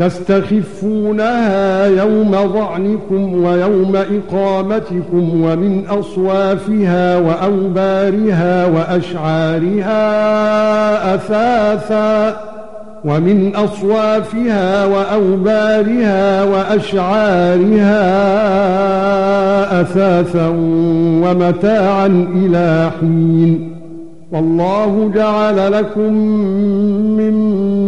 تستخفونها يوم ظعنكم ويوم إقامتكم ومن أصوافها وأوبارها وأشعارها أثاثا ومن أصوافها وأوبارها وأشعارها أثاثا ومتاعا إلى حين. والله جعل لكم مما